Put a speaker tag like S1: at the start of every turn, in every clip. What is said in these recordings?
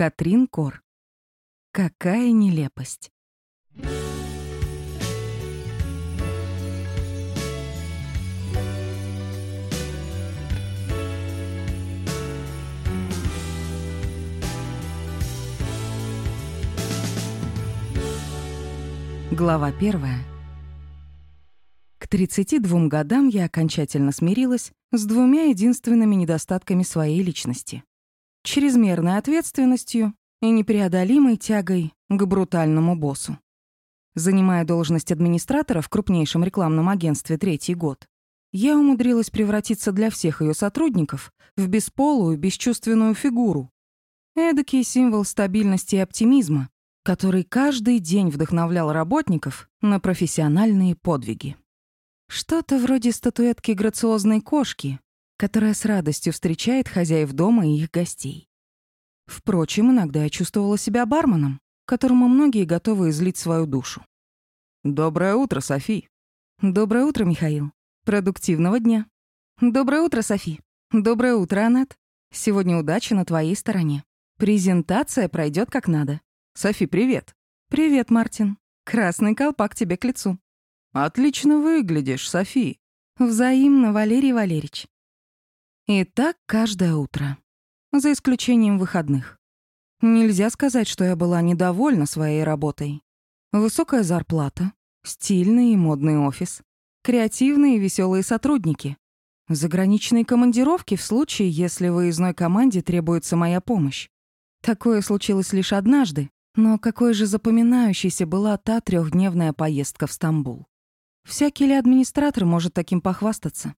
S1: Катрин Кор. Какая нелепость. Глава первая. К 32 годам я окончательно смирилась с двумя единственными недостатками своей личности. Чрезмерной ответственностью и непреодолимой тягой к брутальному боссу. Занимая должность администратора в крупнейшем рекламном агентстве третий год, я умудрилась превратиться для всех ее сотрудников в бесполую, бесчувственную фигуру. Эдакий символ стабильности и оптимизма, который каждый день вдохновлял работников на профессиональные подвиги. Что-то вроде статуэтки грациозной кошки, которая с радостью встречает хозяев дома и их гостей. Впрочем, иногда я чувствовала себя барменом, которому многие готовы излить свою душу.
S2: «Доброе утро, Софи».
S1: «Доброе утро, Михаил. Продуктивного дня». «Доброе утро, Софи. Доброе утро, Аннет. Сегодня удача на твоей стороне. Презентация пройдет как надо.
S2: Софи, привет.
S1: Привет, Мартин. Красный колпак тебе к лицу.
S2: Отлично выглядишь, Софи.
S1: Взаимно, Валерий Валерьевич. И так каждое утро. За исключением выходных. Нельзя сказать, что я была недовольна своей работой. Высокая зарплата, стильный и модный офис, креативные и веселые сотрудники, заграничные командировки в случае, если выездной команде требуется моя помощь. Такое случилось лишь однажды, но какой же запоминающейся была та трехдневная поездка в Стамбул. Всякий ли администратор может таким похвастаться?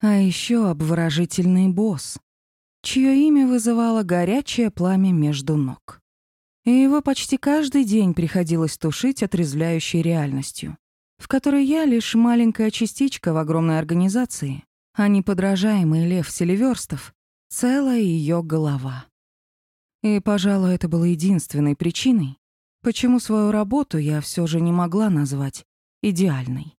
S1: А еще обворожительный босс, чье имя вызывало горячее пламя между ног. И его почти каждый день приходилось тушить отрезвляющей реальностью, в которой я лишь маленькая частичка в огромной организации, а не подражаемый Лев Селиверстов, целая ее голова. И, пожалуй, это было единственной причиной, почему свою работу я все же не могла назвать идеальной.